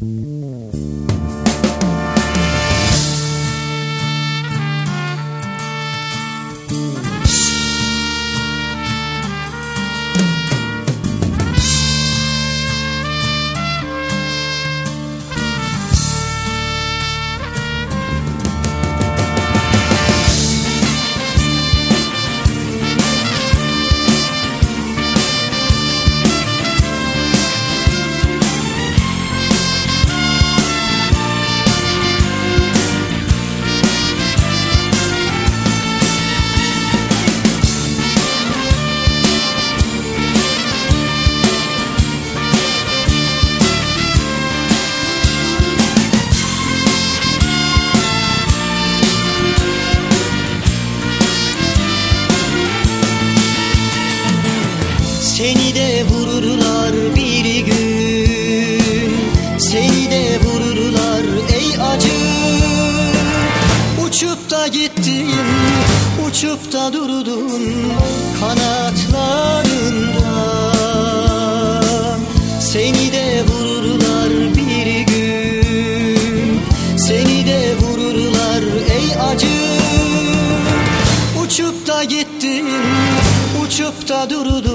Seni Uçup da durdun kanatlarında. Seni de vururlar bir gün. Seni de vururlar ey acı. Uçup da gittin Uçup da durdun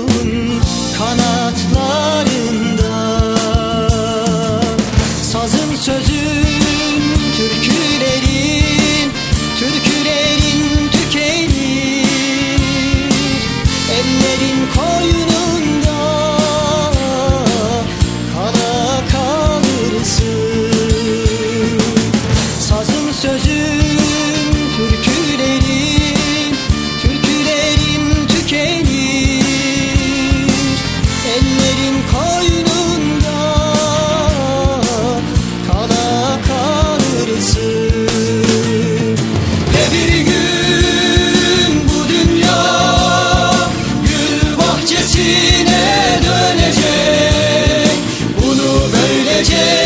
yeah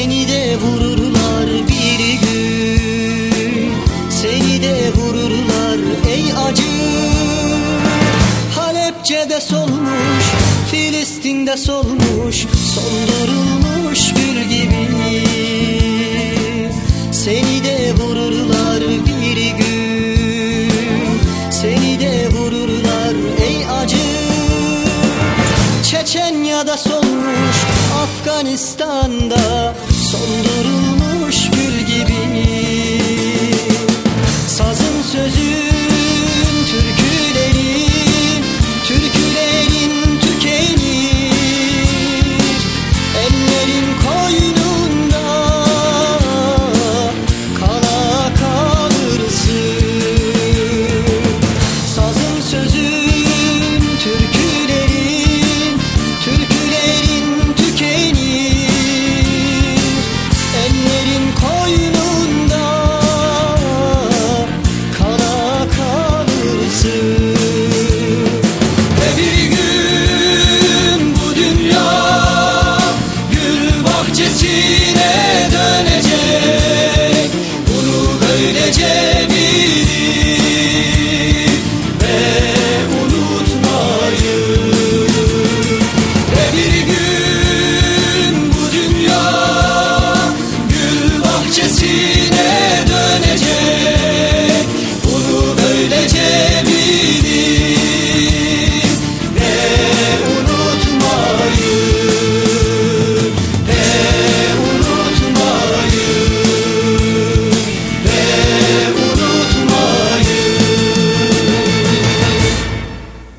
Seni de vururlar bir gün. Seni de vururlar ey acı. Halepçe'de solmuş Filistin'de solmuş Soldurulmuş gül gibi. Seni de vururlar bir gün. Seni de vururlar ey acı. Çeçenya'da solmuş Afganistan'da Sondurulmuş gül